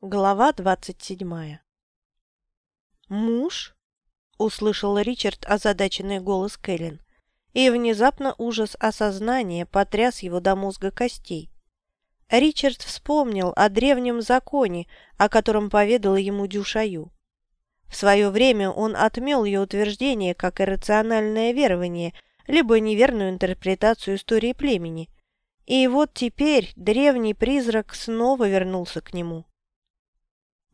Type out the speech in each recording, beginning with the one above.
Глава двадцать седьмая «Муж?» — услышал Ричард озадаченный голос Кэлен, и внезапно ужас осознания потряс его до мозга костей. Ричард вспомнил о древнем законе, о котором поведала ему Дюшаю. В свое время он отмел ее утверждение как иррациональное верование, либо неверную интерпретацию истории племени. И вот теперь древний призрак снова вернулся к нему.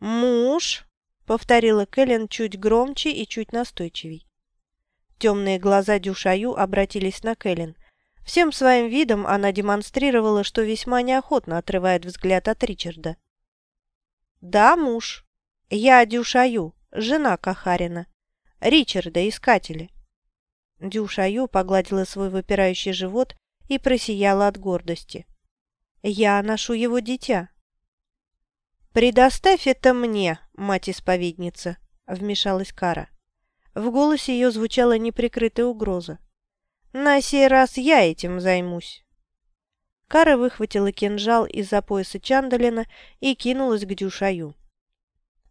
«Муж?» — повторила Кэлен чуть громче и чуть настойчивей. Темные глаза Дюшаю обратились на Кэлен. Всем своим видом она демонстрировала, что весьма неохотно отрывает взгляд от Ричарда. «Да, муж. Я Дюшаю, жена Кахарина. Ричарда, искатели». Дюшаю погладила свой выпирающий живот и просияла от гордости. «Я ношу его дитя». «Предоставь это мне, мать-исповедница», — вмешалась Кара. В голосе ее звучала неприкрытая угроза. «На сей раз я этим займусь». Кара выхватила кинжал из-за пояса Чандалина и кинулась к Дюшаю.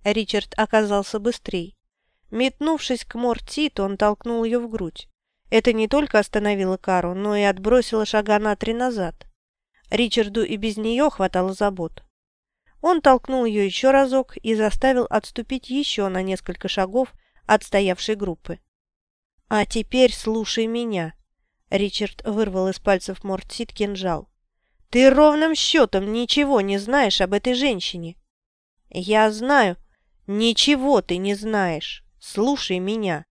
Ричард оказался быстрей. Метнувшись к Мортит, он толкнул ее в грудь. Это не только остановило Кару, но и отбросило шага на три назад. Ричарду и без нее хватало забот. Он толкнул ее еще разок и заставил отступить еще на несколько шагов от стоявшей группы. «А теперь слушай меня!» Ричард вырвал из пальцев Мортсит кинжал. «Ты ровным счетом ничего не знаешь об этой женщине!» «Я знаю!» «Ничего ты не знаешь! Слушай меня!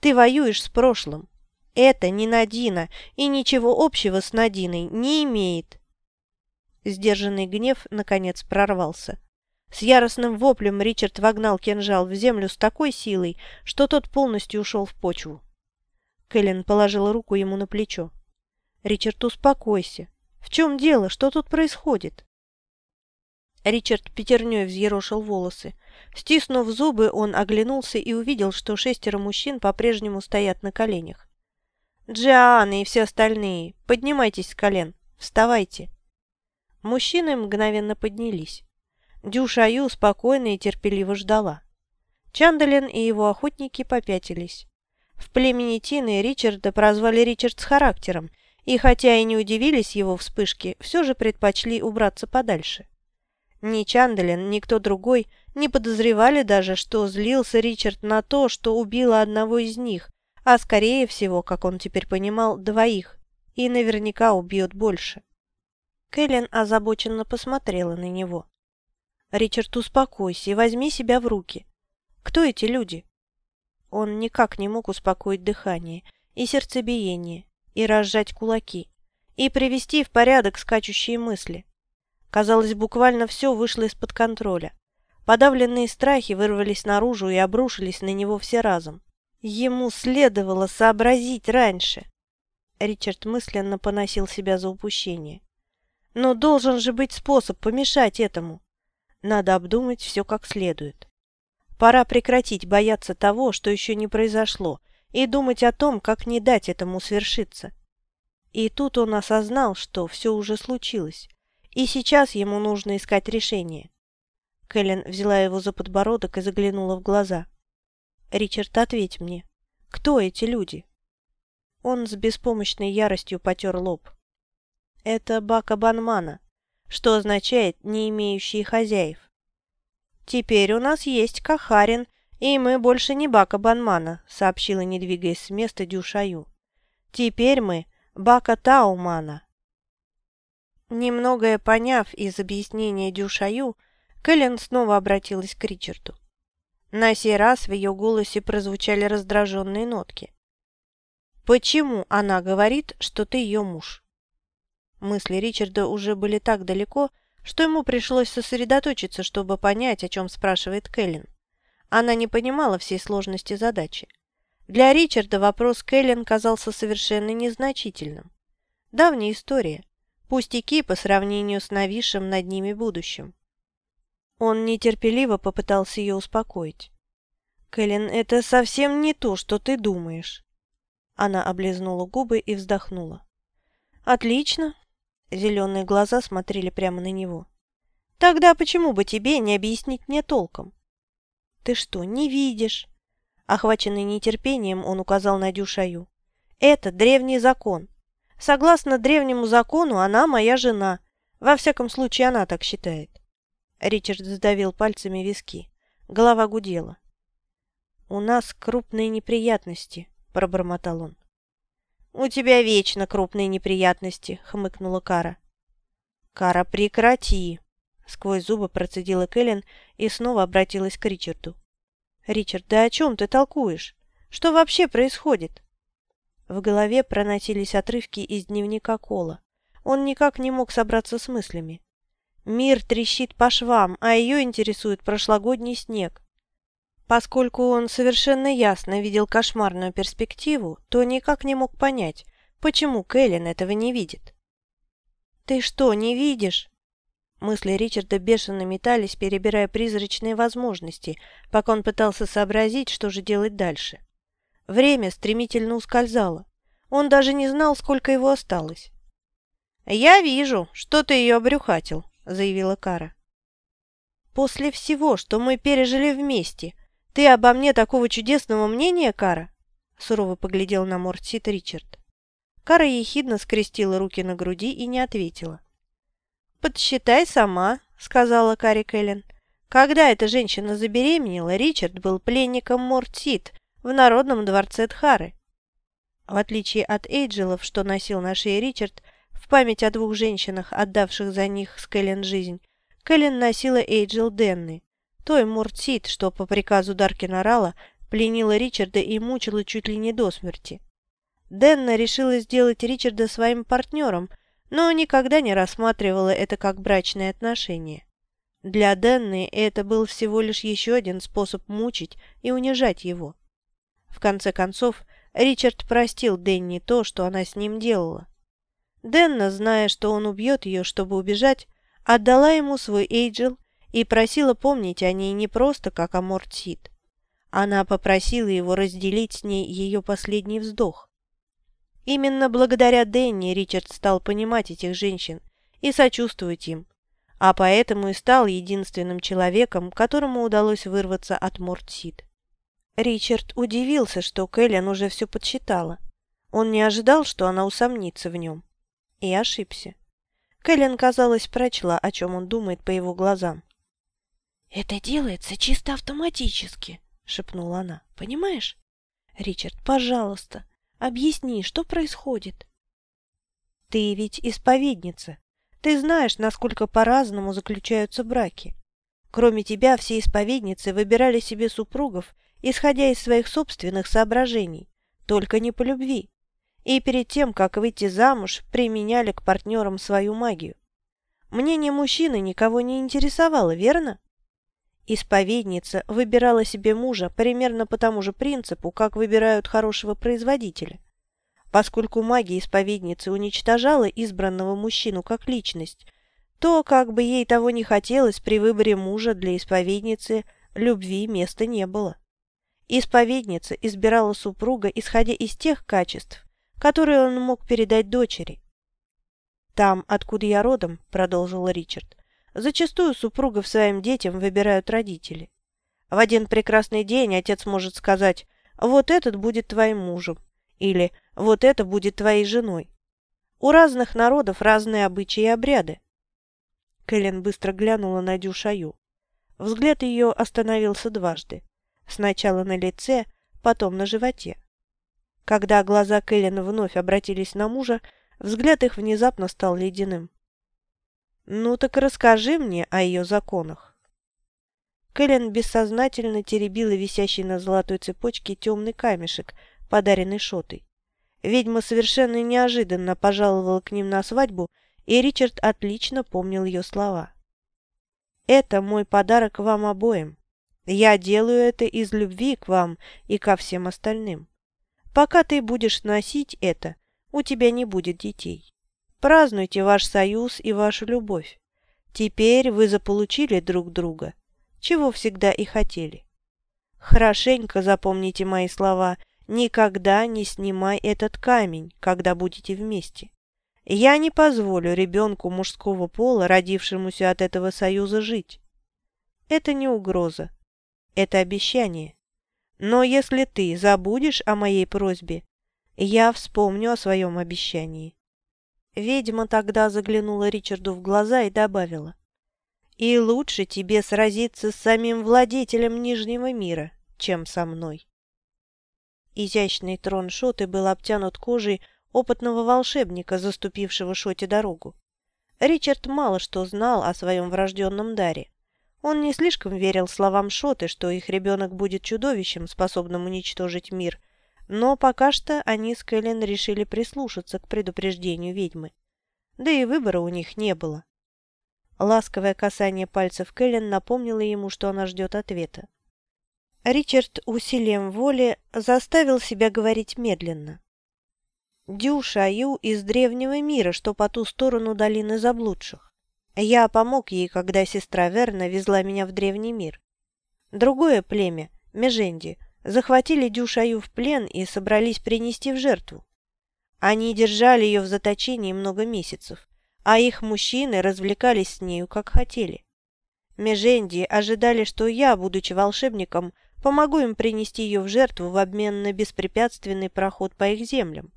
Ты воюешь с прошлым! Это не Надина и ничего общего с Надиной не имеет!» Сдержанный гнев, наконец, прорвался. С яростным воплем Ричард вогнал кинжал в землю с такой силой, что тот полностью ушел в почву. Кэлен положила руку ему на плечо. «Ричард, успокойся. В чем дело? Что тут происходит?» Ричард пятерней взъерошил волосы. Стиснув зубы, он оглянулся и увидел, что шестеро мужчин по-прежнему стоят на коленях. «Джиана и все остальные, поднимайтесь с колен, вставайте!» Мужчины мгновенно поднялись. Дюшаю спокойно и терпеливо ждала. Чандалин и его охотники попятились. В племени Тины Ричарда прозвали Ричард с характером, и хотя и не удивились его вспышке, все же предпочли убраться подальше. Ни Чандалин, ни кто другой не подозревали даже, что злился Ричард на то, что убило одного из них, а скорее всего, как он теперь понимал, двоих, и наверняка убьет больше. Кэлен озабоченно посмотрела на него. «Ричард, успокойся и возьми себя в руки. Кто эти люди?» Он никак не мог успокоить дыхание и сердцебиение, и разжать кулаки, и привести в порядок скачущие мысли. Казалось, буквально все вышло из-под контроля. Подавленные страхи вырвались наружу и обрушились на него все разом. Ему следовало сообразить раньше. Ричард мысленно поносил себя за упущение. Но должен же быть способ помешать этому. Надо обдумать все как следует. Пора прекратить бояться того, что еще не произошло, и думать о том, как не дать этому свершиться. И тут он осознал, что все уже случилось, и сейчас ему нужно искать решение. Кэлен взяла его за подбородок и заглянула в глаза. «Ричард, ответь мне, кто эти люди?» Он с беспомощной яростью потер лоб. Это бака банмана, что означает «не имеющие хозяев». «Теперь у нас есть Кахарин, и мы больше не бака банмана», сообщила, не двигаясь с места Дюшаю. «Теперь мы бака таумана». Немногое поняв из объяснения Дюшаю, Кэлен снова обратилась к Ричарду. На сей раз в ее голосе прозвучали раздраженные нотки. «Почему она говорит, что ты ее муж?» Мысли Ричарда уже были так далеко, что ему пришлось сосредоточиться, чтобы понять, о чем спрашивает Кэлен. Она не понимала всей сложности задачи. Для Ричарда вопрос Кэлен казался совершенно незначительным. Давняя история. Пустяки по сравнению с нависшим над ними будущим. Он нетерпеливо попытался ее успокоить. «Кэлен, это совсем не то, что ты думаешь». Она облизнула губы и вздохнула. «Отлично. Зеленые глаза смотрели прямо на него. Тогда почему бы тебе не объяснить мне толком? Ты что, не видишь? Охваченный нетерпением, он указал на Дюшаю. Это древний закон. Согласно древнему закону, она моя жена. Во всяком случае, она так считает. Ричард сдавил пальцами виски. Голова гудела. «У нас крупные неприятности», — пробормотал он. «У тебя вечно крупные неприятности», — хмыкнула Кара. «Кара, прекрати!» — сквозь зубы процедила Кэлен и снова обратилась к Ричарду. «Ричард, да о чем ты толкуешь? Что вообще происходит?» В голове проносились отрывки из дневника Кола. Он никак не мог собраться с мыслями. Мир трещит по швам, а ее интересует прошлогодний снег. Поскольку он совершенно ясно видел кошмарную перспективу, то никак не мог понять, почему Кэлен этого не видит. «Ты что, не видишь?» Мысли Ричарда бешено метались, перебирая призрачные возможности, пока он пытался сообразить, что же делать дальше. Время стремительно ускользало. Он даже не знал, сколько его осталось. «Я вижу, что ты ее обрюхатил», — заявила Кара. «После всего, что мы пережили вместе, ты обо мне такого чудесного мнения, Кара?» Сурово поглядел на Мортсит Ричард. Кара ехидно скрестила руки на груди и не ответила. «Подсчитай сама», — сказала Кари Кэлен. «Когда эта женщина забеременела, Ричард был пленником Мортсит в Народном дворце Тхары. В отличие от Эйджелов, что носил на шее Ричард, в память о двух женщинах, отдавших за них с Кэлен жизнь, Кэлен носила Эйджел Денны, той Муртсит, что по приказу Даркина Рала пленила Ричарда и мучила чуть ли не до смерти. Денна решила сделать Ричарда своим партнером, но никогда не рассматривала это как брачное отношение. Для Денны это был всего лишь еще один способ мучить и унижать его. В конце концов, Ричард простил Денни то, что она с ним делала. Денна, зная, что он убьет ее, чтобы убежать, отдала ему свой Эйджел и просила помнить о ней не просто как о Мортсид. Она попросила его разделить с ней ее последний вздох. Именно благодаря Денни Ричард стал понимать этих женщин и сочувствовать им, а поэтому и стал единственным человеком, которому удалось вырваться от Мортсид. Ричард удивился, что Кэлен уже все подсчитала. Он не ожидал, что она усомнится в нем. И ошибся. Кэлен, казалось, прочла, о чем он думает по его глазам. «Это делается чисто автоматически», — шепнула она. «Понимаешь? Ричард, пожалуйста, объясни, что происходит?» «Ты ведь исповедница. Ты знаешь, насколько по-разному заключаются браки. Кроме тебя, все исповедницы выбирали себе супругов исходя из своих собственных соображений, только не по любви. И перед тем, как выйти замуж, применяли к партнерам свою магию. Мнение мужчины никого не интересовало, верно? Исповедница выбирала себе мужа примерно по тому же принципу, как выбирают хорошего производителя. Поскольку магия исповедницы уничтожала избранного мужчину как личность, то, как бы ей того не хотелось, при выборе мужа для исповедницы любви места не было. Исповедница избирала супруга, исходя из тех качеств, которые он мог передать дочери. «Там, откуда я родом», — продолжил Ричард, — «зачастую супругов своим детям выбирают родители. В один прекрасный день отец может сказать «вот этот будет твоим мужем» или «вот это будет твоей женой». У разных народов разные обычаи и обряды. Кэлен быстро глянула на Дюшаю. Взгляд ее остановился дважды. Сначала на лице, потом на животе. Когда глаза Кэлен вновь обратились на мужа, взгляд их внезапно стал ледяным. «Ну так расскажи мне о ее законах». Кэлен бессознательно теребила висящий на золотой цепочке темный камешек, подаренный Шотой. Ведьма совершенно неожиданно пожаловала к ним на свадьбу, и Ричард отлично помнил ее слова. «Это мой подарок вам обоим. Я делаю это из любви к вам и ко всем остальным. Пока ты будешь носить это, у тебя не будет детей. Празднуйте ваш союз и вашу любовь. Теперь вы заполучили друг друга, чего всегда и хотели. Хорошенько запомните мои слова, никогда не снимай этот камень, когда будете вместе. Я не позволю ребенку мужского пола, родившемуся от этого союза, жить. Это не угроза. Это обещание. Но если ты забудешь о моей просьбе, я вспомню о своем обещании. Ведьма тогда заглянула Ричарду в глаза и добавила. «И лучше тебе сразиться с самим владетелем Нижнего мира, чем со мной». Изящный трон Шоты был обтянут кожей опытного волшебника, заступившего Шоте дорогу. Ричард мало что знал о своем врожденном даре. Он не слишком верил словам Шоты, что их ребенок будет чудовищем, способным уничтожить мир, но пока что они с Кэлен решили прислушаться к предупреждению ведьмы. Да и выбора у них не было. Ласковое касание пальцев Кэлен напомнило ему, что она ждет ответа. Ричард усилием воли заставил себя говорить медленно. Дю Шаю из древнего мира, что по ту сторону долины заблудших. Я помог ей, когда сестра Верна везла меня в древний мир. Другое племя, Меженди, захватили Дю Шаю в плен и собрались принести в жертву. Они держали ее в заточении много месяцев, а их мужчины развлекались с нею, как хотели. Меженди ожидали, что я, будучи волшебником, помогу им принести ее в жертву в обмен на беспрепятственный проход по их землям.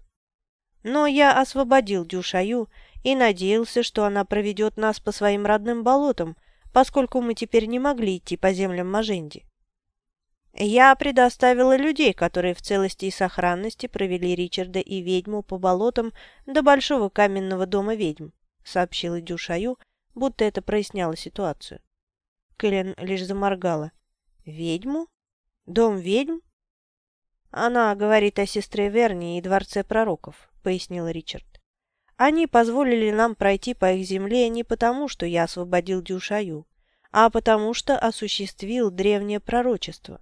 Но я освободил Дюшаю и надеялся, что она проведет нас по своим родным болотам, поскольку мы теперь не могли идти по землям Маженди. Я предоставила людей, которые в целости и сохранности провели Ричарда и ведьму по болотам до большого каменного дома ведьм, сообщила Дюшаю, будто это проясняло ситуацию. Кэлен лишь заморгала. «Ведьму? Дом ведьм?» Она говорит о сестре Верни и дворце пророков. — пояснил Ричард. «Они позволили нам пройти по их земле не потому, что я освободил Дюшаю, а потому что осуществил древнее пророчество».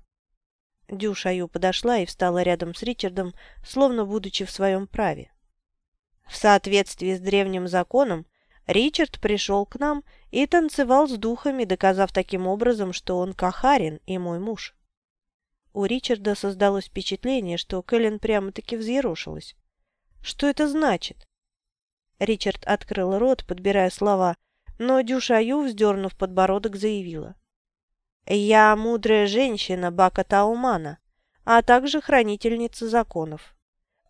Дюшаю подошла и встала рядом с Ричардом, словно будучи в своем праве. В соответствии с древним законом, Ричард пришел к нам и танцевал с духами, доказав таким образом, что он Кахарин и мой муж. У Ричарда создалось впечатление, что Кэлен прямо-таки взъерошилась. Что это значит?» Ричард открыл рот, подбирая слова, но Дюшаю, вздернув подбородок, заявила. «Я мудрая женщина Бака Таумана, а также хранительница законов.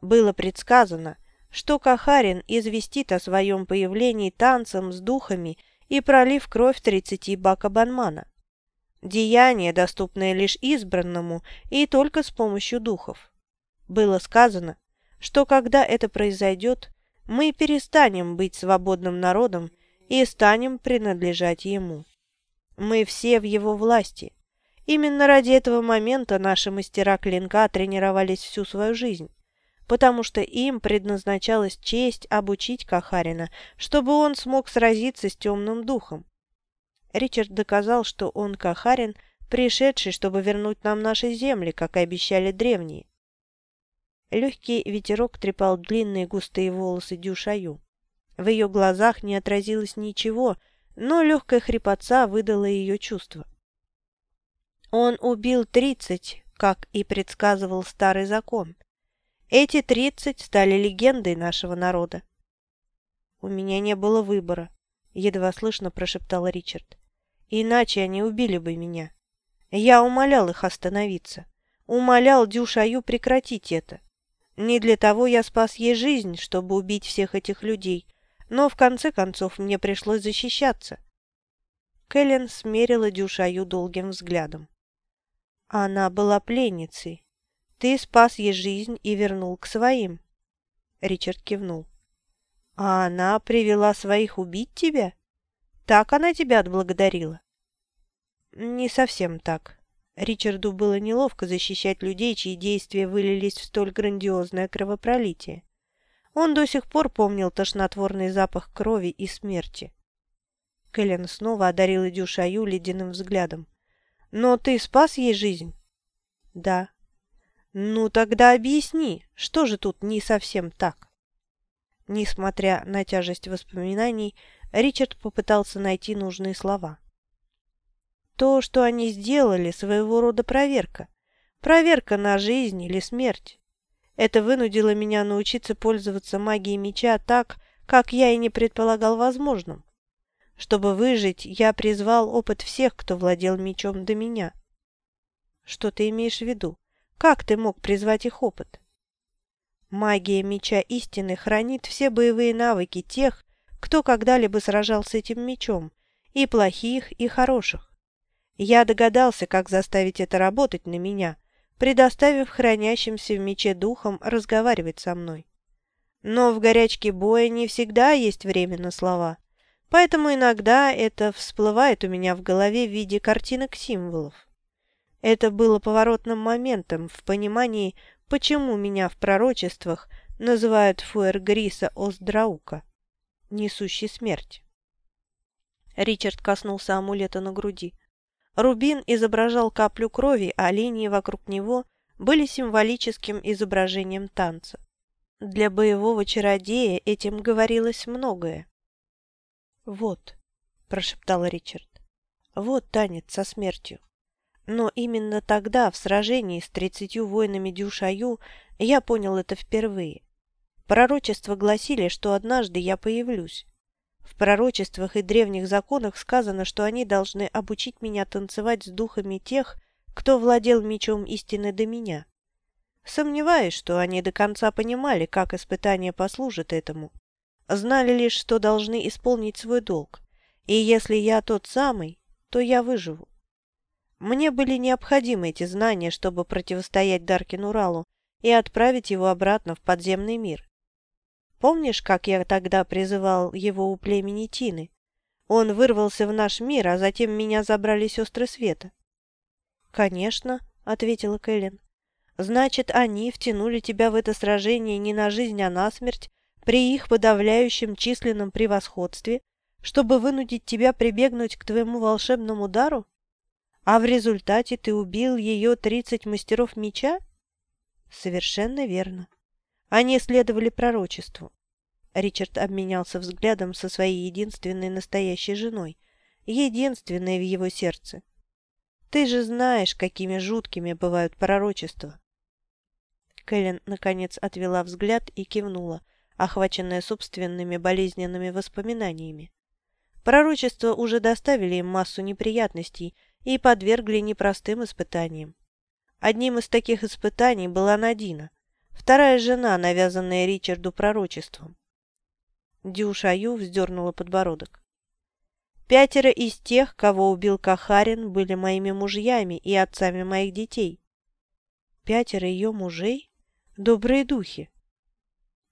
Было предсказано, что Кахарин известит о своем появлении танцем с духами и пролив кровь тридцати Бака Банмана. Деяние, доступное лишь избранному и только с помощью духов. Было сказано, что когда это произойдет, мы перестанем быть свободным народом и станем принадлежать ему. Мы все в его власти. Именно ради этого момента наши мастера клинка тренировались всю свою жизнь, потому что им предназначалась честь обучить Кахарина, чтобы он смог сразиться с темным духом. Ричард доказал, что он Кахарин, пришедший, чтобы вернуть нам наши земли, как и обещали древние. Легкий ветерок трепал длинные густые волосы Дюшаю. В ее глазах не отразилось ничего, но легкая хрипотца выдала ее чувство. Он убил тридцать, как и предсказывал старый закон. Эти тридцать стали легендой нашего народа. «У меня не было выбора», — едва слышно прошептал Ричард. «Иначе они убили бы меня. Я умолял их остановиться. Умолял Дюшаю прекратить это. Не для того я спас ей жизнь, чтобы убить всех этих людей, но в конце концов мне пришлось защищаться. Кэлен смерила Дюшаю долгим взглядом. Она была пленницей. Ты спас ей жизнь и вернул к своим. Ричард кивнул. А она привела своих убить тебя? Так она тебя отблагодарила? Не совсем так. Ричарду было неловко защищать людей, чьи действия вылились в столь грандиозное кровопролитие. Он до сих пор помнил тошнотворный запах крови и смерти. Кэлен снова одарила Дюшаю ледяным взглядом. «Но ты спас ей жизнь?» «Да». «Ну тогда объясни, что же тут не совсем так?» Несмотря на тяжесть воспоминаний, Ричард попытался найти нужные слова. То, что они сделали, своего рода проверка. Проверка на жизнь или смерть. Это вынудило меня научиться пользоваться магией меча так, как я и не предполагал возможным. Чтобы выжить, я призвал опыт всех, кто владел мечом до меня. Что ты имеешь в виду? Как ты мог призвать их опыт? Магия меча истины хранит все боевые навыки тех, кто когда-либо сражался этим мечом, и плохих, и хороших. Я догадался, как заставить это работать на меня, предоставив хранящимся в мече духам разговаривать со мной. Но в горячке боя не всегда есть время на слова, поэтому иногда это всплывает у меня в голове в виде картинок-символов. Это было поворотным моментом в понимании, почему меня в пророчествах называют Фуэргриса Осдраука, несущий смерть. Ричард коснулся амулета на груди. Рубин изображал каплю крови, а линии вокруг него были символическим изображением танца. Для боевого чародея этим говорилось многое. «Вот», — прошептал Ричард, — «вот танец со смертью». Но именно тогда, в сражении с тридцатью воинами Дюшаю, я понял это впервые. Пророчества гласили, что однажды я появлюсь. В пророчествах и древних законах сказано, что они должны обучить меня танцевать с духами тех, кто владел мечом истины до меня. Сомневаюсь, что они до конца понимали, как испытание послужит этому. Знали лишь, что должны исполнить свой долг. И если я тот самый, то я выживу. Мне были необходимы эти знания, чтобы противостоять Даркину Ралу и отправить его обратно в подземный мир. Помнишь, как я тогда призывал его у племени Тины? Он вырвался в наш мир, а затем меня забрали сестры Света. «Конечно», — ответила Кэлен. «Значит, они втянули тебя в это сражение не на жизнь, а на смерть, при их подавляющем численном превосходстве, чтобы вынудить тебя прибегнуть к твоему волшебному дару? А в результате ты убил ее тридцать мастеров меча?» «Совершенно верно. Они следовали пророчеству. Ричард обменялся взглядом со своей единственной настоящей женой, единственной в его сердце. Ты же знаешь, какими жуткими бывают пророчества. Кэлен, наконец, отвела взгляд и кивнула, охваченная собственными болезненными воспоминаниями. Пророчества уже доставили им массу неприятностей и подвергли непростым испытаниям. Одним из таких испытаний была Надина, Вторая жена, навязанная Ричарду пророчеством. Дюшаю вздернула подбородок. Пятеро из тех, кого убил Кахарин, были моими мужьями и отцами моих детей. Пятеро ее мужей? Добрые духи.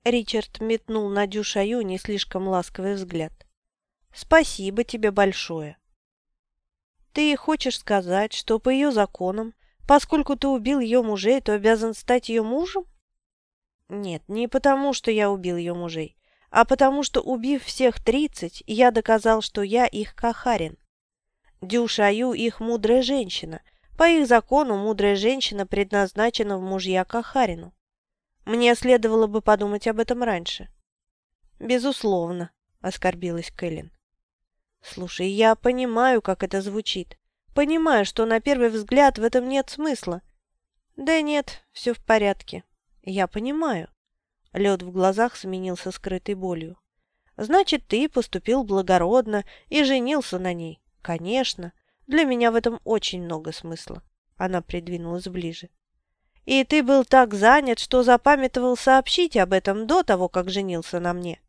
Ричард метнул на Дюшаю не слишком ласковый взгляд. «Спасибо тебе большое». «Ты хочешь сказать, что по ее законам, поскольку ты убил ее мужей, то обязан стать ее мужем?» Нет, не потому, что я убил ее мужей, а потому, что, убив всех тридцать, я доказал, что я их Кахарин. Дюшаю их мудрая женщина. По их закону мудрая женщина предназначена в мужья Кахарину. Мне следовало бы подумать об этом раньше. Безусловно, оскорбилась Кэлен. Слушай, я понимаю, как это звучит. Понимаю, что на первый взгляд в этом нет смысла. Да нет, все в порядке. «Я понимаю». Лед в глазах сменился скрытой болью. «Значит, ты поступил благородно и женился на ней. Конечно. Для меня в этом очень много смысла». Она придвинулась ближе. «И ты был так занят, что запамятовал сообщить об этом до того, как женился на мне?»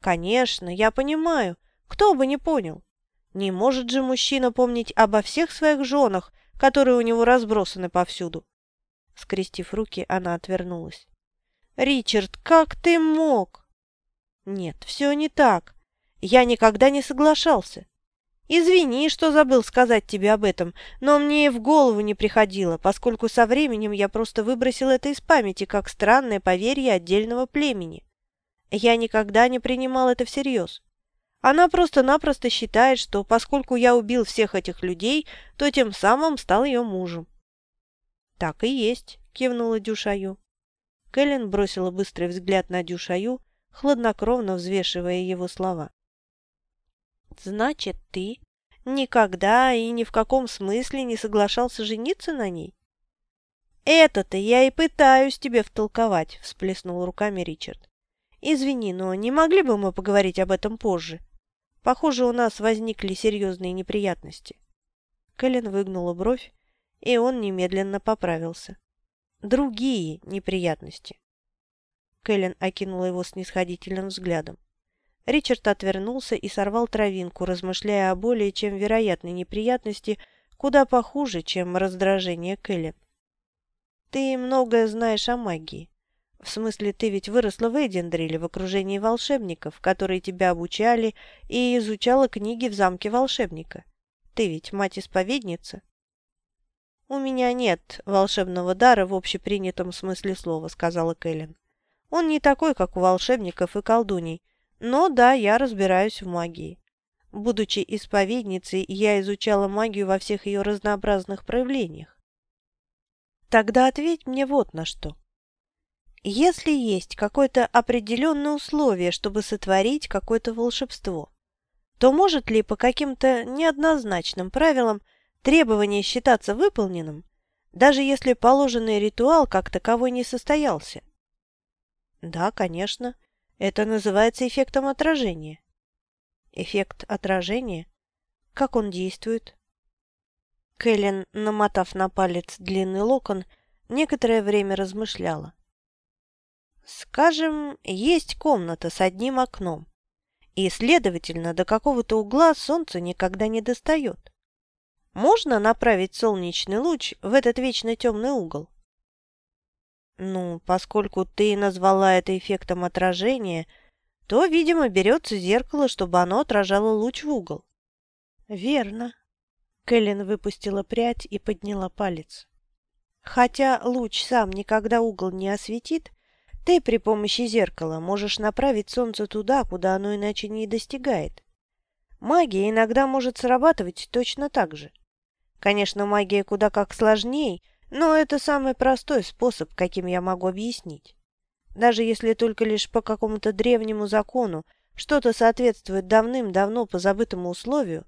«Конечно, я понимаю. Кто бы не понял. Не может же мужчина помнить обо всех своих женах, которые у него разбросаны повсюду. Скрестив руки, она отвернулась. «Ричард, как ты мог?» «Нет, все не так. Я никогда не соглашался. Извини, что забыл сказать тебе об этом, но мне и в голову не приходило, поскольку со временем я просто выбросил это из памяти, как странное поверье отдельного племени. Я никогда не принимал это всерьез. Она просто-напросто считает, что поскольку я убил всех этих людей, то тем самым стал ее мужем. «Так и есть», — кивнула Дюшаю. Кэлен бросила быстрый взгляд на Дюшаю, хладнокровно взвешивая его слова. «Значит, ты никогда и ни в каком смысле не соглашался жениться на ней?» «Это-то я и пытаюсь тебе втолковать», — всплеснул руками Ричард. Извини, но не могли бы мы поговорить об этом позже? Похоже, у нас возникли серьезные неприятности». Кэлен выгнула бровь, и он немедленно поправился. «Другие неприятности». Кэлен окинула его снисходительным взглядом. Ричард отвернулся и сорвал травинку, размышляя о более чем вероятной неприятности, куда похуже, чем раздражение Кэлен. «Ты многое знаешь о магии. В смысле, ты ведь выросла в Эдиндриле в окружении волшебников, которые тебя обучали, и изучала книги в замке волшебника. Ты ведь мать-исповедница?» «У меня нет волшебного дара в общепринятом смысле слова», — сказала Кэлен. «Он не такой, как у волшебников и колдуней, но да, я разбираюсь в магии. Будучи исповедницей, я изучала магию во всех ее разнообразных проявлениях. Тогда ответь мне вот на что. Если есть какое-то определенное условие, чтобы сотворить какое-то волшебство, то может ли по каким-то неоднозначным правилам требование считаться выполненным, даже если положенный ритуал как таковой не состоялся? Да, конечно. Это называется эффектом отражения. Эффект отражения? Как он действует? Кэлен, намотав на палец длинный локон, некоторое время размышляла. Скажем, есть комната с одним окном, и, следовательно, до какого-то угла солнце никогда не достает. Можно направить солнечный луч в этот вечно темный угол? Ну, поскольку ты назвала это эффектом отражения, то, видимо, берется зеркало, чтобы оно отражало луч в угол. Верно. Кэлен выпустила прядь и подняла палец. Хотя луч сам никогда угол не осветит, ты при помощи зеркала можешь направить солнце туда, куда оно иначе не достигает. Магия иногда может срабатывать точно так же. Конечно, магия куда как сложнее, но это самый простой способ, каким я могу объяснить. Даже если только лишь по какому-то древнему закону что-то соответствует давным-давно позабытому условию,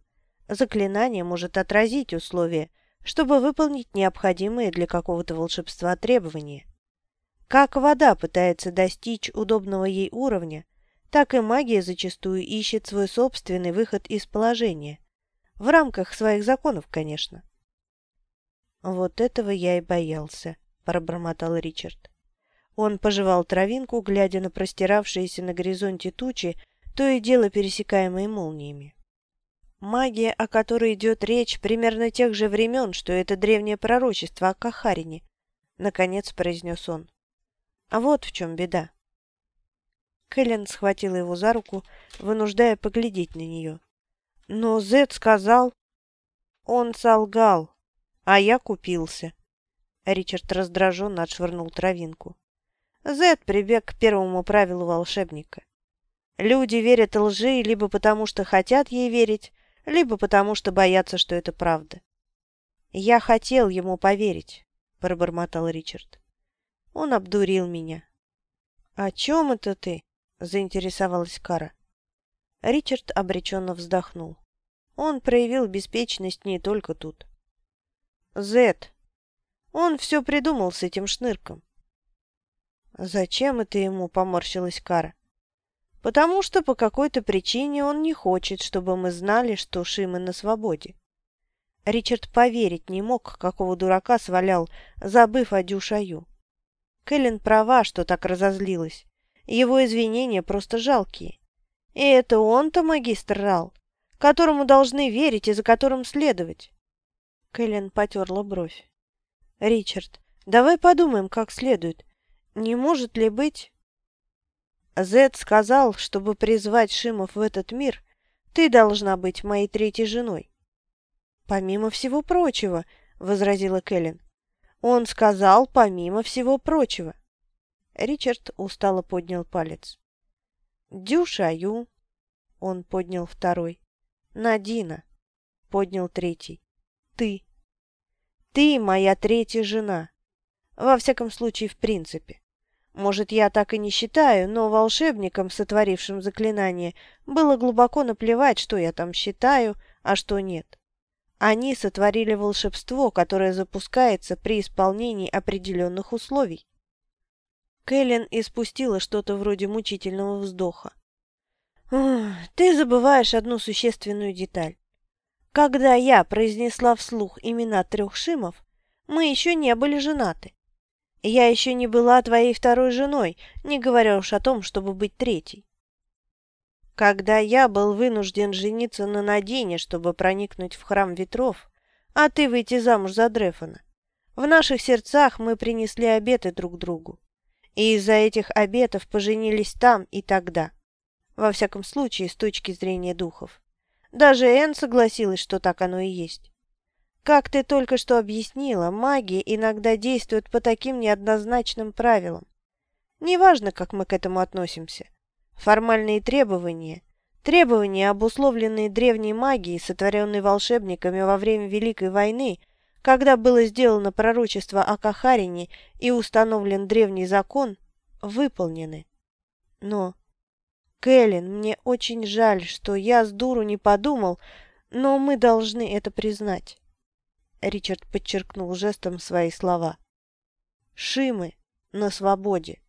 заклинание может отразить условие, чтобы выполнить необходимые для какого-то волшебства требования. Как вода пытается достичь удобного ей уровня, так и магия зачастую ищет свой собственный выход из положения. В рамках своих законов, конечно. «Вот этого я и боялся», – пробормотал Ричард. Он пожевал травинку, глядя на простиравшиеся на горизонте тучи, то и дело пересекаемые молниями. Магия, о которой идет речь, примерно тех же времен, что это древнее пророчество о Кахарине, — наконец произнес он. А вот в чем беда. Кэлен схватила его за руку, вынуждая поглядеть на нее. Но Зет сказал... Он солгал, а я купился. Ричард раздраженно отшвырнул травинку. Зед прибег к первому правилу волшебника. Люди верят лжи либо потому, что хотят ей верить, либо потому, что боятся, что это правда. «Я хотел ему поверить», — пробормотал Ричард. Он обдурил меня. «О чем это ты?» — заинтересовалась Кара. Ричард обреченно вздохнул. Он проявил беспечность не только тут. Зет. Он все придумал с этим шнырком. Зачем это ему, поморщилась Кара. Потому что по какой-то причине он не хочет, чтобы мы знали, что Шимы на свободе. Ричард поверить не мог, какого дурака свалял, забыв о Дюшаю. Кэлен права, что так разозлилась. Его извинения просто жалкие. И это он-то магистр Рал, которому должны верить и за которым следовать. Кэлен потерла бровь. «Ричард, давай подумаем как следует. Не может ли быть...» Зед сказал, чтобы призвать Шимов в этот мир, ты должна быть моей третьей женой. «Помимо всего прочего», — возразила Кэлен. «Он сказал, помимо всего прочего». Ричард устало поднял палец. «Дюшаю», — он поднял второй. «Надина», — поднял третий ты. Ты моя третья жена. Во всяком случае, в принципе. Может, я так и не считаю, но волшебникам, сотворившим заклинание, было глубоко наплевать, что я там считаю, а что нет. Они сотворили волшебство, которое запускается при исполнении определенных условий. Кэлен испустила что-то вроде мучительного вздоха. «Ты забываешь одну существенную деталь. Когда я произнесла вслух имена трех Шимов, мы еще не были женаты. Я еще не была твоей второй женой, не говоря уж о том, чтобы быть третьей. Когда я был вынужден жениться на Надине, чтобы проникнуть в храм ветров, а ты выйти замуж за Дрефона, в наших сердцах мы принесли обеты друг другу. И из-за этих обетов поженились там и тогда. Во всяком случае, с точки зрения духов. Даже Энн согласилась, что так оно и есть. Как ты только что объяснила, магия иногда действует по таким неоднозначным правилам. Неважно, как мы к этому относимся. Формальные требования, требования, обусловленные древней магией, сотворенной волшебниками во время Великой войны, когда было сделано пророчество о Кахарине и установлен древний закон, выполнены. Но Кэлен, мне очень жаль, что я с дуру не подумал, но мы должны это признать. Ричард подчеркнул жестом свои слова. Шимы на свободе.